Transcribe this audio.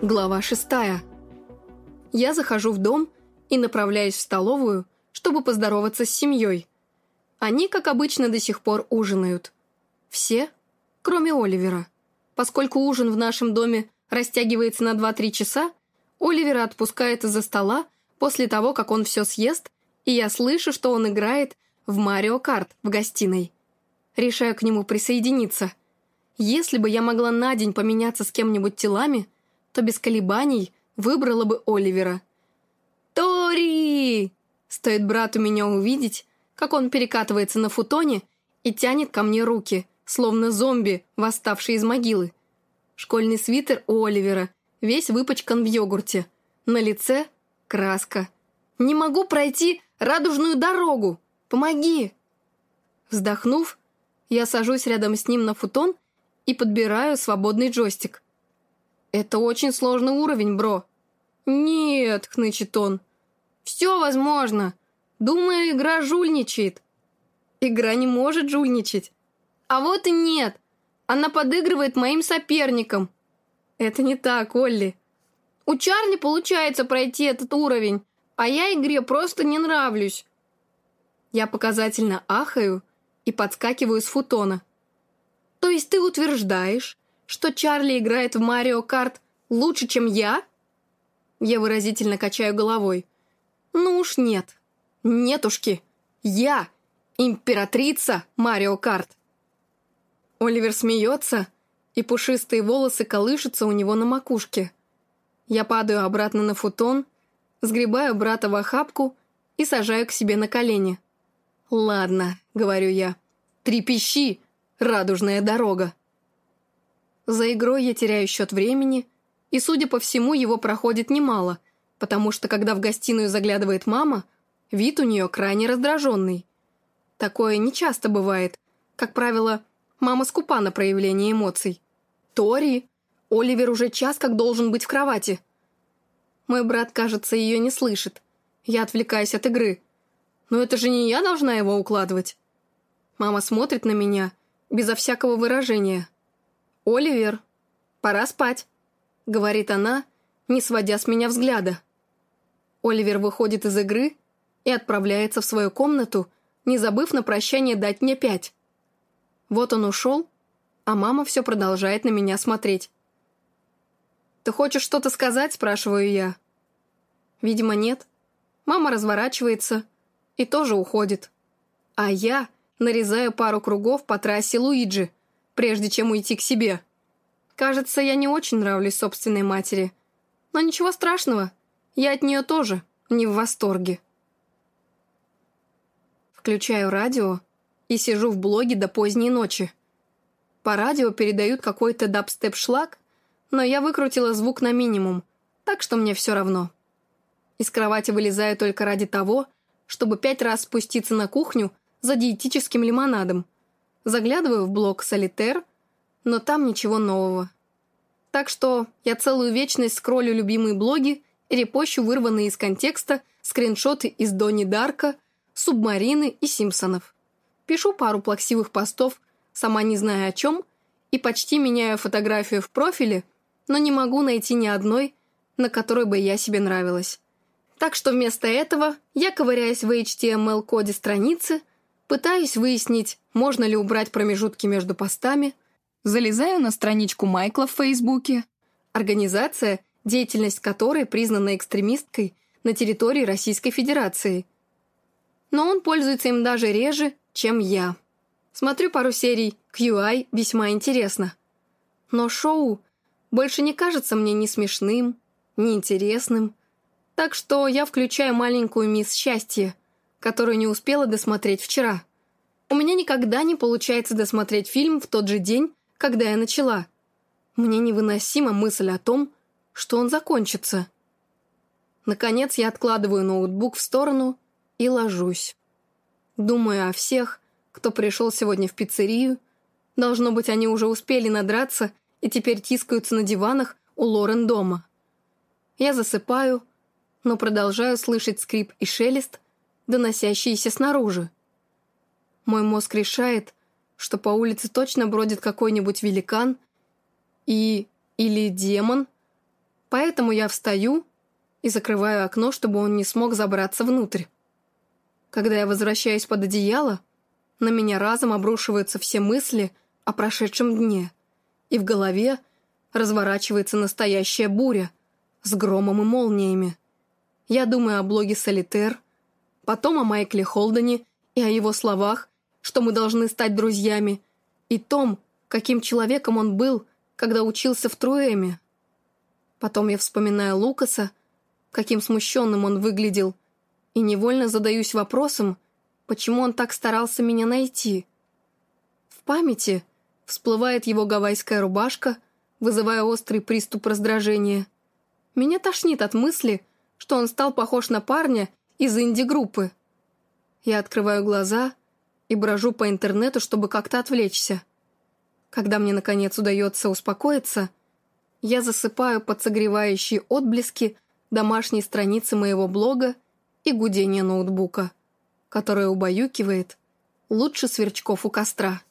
Глава шестая. Я захожу в дом и направляюсь в столовую, чтобы поздороваться с семьей. Они, как обычно, до сих пор ужинают. Все, кроме Оливера. Поскольку ужин в нашем доме растягивается на 2-3 часа, Оливера отпускает из-за стола после того, как он все съест, и я слышу, что он играет в Марио Карт в гостиной. Решаю к нему присоединиться. Если бы я могла на день поменяться с кем-нибудь телами – то без колебаний выбрала бы Оливера. «Тори!» Стоит брату меня увидеть, как он перекатывается на футоне и тянет ко мне руки, словно зомби, восставший из могилы. Школьный свитер у Оливера весь выпачкан в йогурте. На лице краска. «Не могу пройти радужную дорогу! Помоги!» Вздохнув, я сажусь рядом с ним на футон и подбираю свободный джойстик. «Это очень сложный уровень, бро». «Нет», — хнычет он. «Все возможно. Думаю, игра жульничает». «Игра не может жульничать». «А вот и нет. Она подыгрывает моим соперникам». «Это не так, Олли». «У Чарли получается пройти этот уровень, а я игре просто не нравлюсь». Я показательно ахаю и подскакиваю с футона. «То есть ты утверждаешь, что Чарли играет в Марио Карт лучше, чем я?» Я выразительно качаю головой. «Ну уж нет. Нетушки. Я императрица Марио Карт». Оливер смеется, и пушистые волосы колышутся у него на макушке. Я падаю обратно на футон, сгребаю брата в охапку и сажаю к себе на колени. «Ладно», — говорю я, — «трепещи, радужная дорога». За игрой я теряю счет времени, и, судя по всему, его проходит немало, потому что, когда в гостиную заглядывает мама, вид у нее крайне раздраженный. Такое нечасто бывает. Как правило, мама скупа на проявление эмоций. «Тори! Оливер уже час как должен быть в кровати!» Мой брат, кажется, ее не слышит. Я отвлекаюсь от игры. Но это же не я должна его укладывать. Мама смотрит на меня, безо всякого выражения. «Оливер, пора спать», — говорит она, не сводя с меня взгляда. Оливер выходит из игры и отправляется в свою комнату, не забыв на прощание дать мне пять. Вот он ушел, а мама все продолжает на меня смотреть. «Ты хочешь что-то сказать?» – спрашиваю я. Видимо, нет. Мама разворачивается и тоже уходит. А я нарезаю пару кругов по трассе Луиджи – прежде чем уйти к себе. Кажется, я не очень нравлюсь собственной матери. Но ничего страшного, я от нее тоже не в восторге. Включаю радио и сижу в блоге до поздней ночи. По радио передают какой-то дабстеп-шлак, но я выкрутила звук на минимум, так что мне все равно. Из кровати вылезаю только ради того, чтобы пять раз спуститься на кухню за диетическим лимонадом – Заглядываю в блог «Солитер», но там ничего нового. Так что я целую вечность скроллю любимые блоги репощу вырванные из контекста скриншоты из Донни Дарка, Субмарины и Симпсонов. Пишу пару плаксивых постов, сама не зная о чем, и почти меняю фотографию в профиле, но не могу найти ни одной, на которой бы я себе нравилась. Так что вместо этого я ковыряюсь в HTML-коде страницы, Пытаюсь выяснить, можно ли убрать промежутки между постами. Залезаю на страничку Майкла в Фейсбуке. Организация, деятельность которой признана экстремисткой на территории Российской Федерации. Но он пользуется им даже реже, чем я. Смотрю пару серий QI весьма интересно. Но шоу больше не кажется мне ни смешным, ни интересным. Так что я включаю маленькую мисс Счастье, которую не успела досмотреть вчера. У меня никогда не получается досмотреть фильм в тот же день, когда я начала. Мне невыносима мысль о том, что он закончится. Наконец я откладываю ноутбук в сторону и ложусь. Думаю о всех, кто пришел сегодня в пиццерию. Должно быть, они уже успели надраться и теперь тискаются на диванах у Лорен дома. Я засыпаю, но продолжаю слышать скрип и шелест, доносящиеся снаружи. Мой мозг решает, что по улице точно бродит какой-нибудь великан и... или демон, Поэтому я встаю и закрываю окно, чтобы он не смог забраться внутрь. Когда я возвращаюсь под одеяло, на меня разом обрушиваются все мысли о прошедшем дне, и в голове разворачивается настоящая буря с громом и молниями. Я думаю о блоге «Солитер», потом о Майкле Холдене и о его словах, что мы должны стать друзьями, и том, каким человеком он был, когда учился в Труэме. Потом я вспоминаю Лукаса, каким смущенным он выглядел, и невольно задаюсь вопросом, почему он так старался меня найти. В памяти всплывает его гавайская рубашка, вызывая острый приступ раздражения. Меня тошнит от мысли, что он стал похож на парня из инди-группы. Я открываю глаза и брожу по интернету, чтобы как-то отвлечься. Когда мне, наконец, удается успокоиться, я засыпаю под согревающие отблески домашней страницы моего блога и гудение ноутбука, которое убаюкивает лучше сверчков у костра.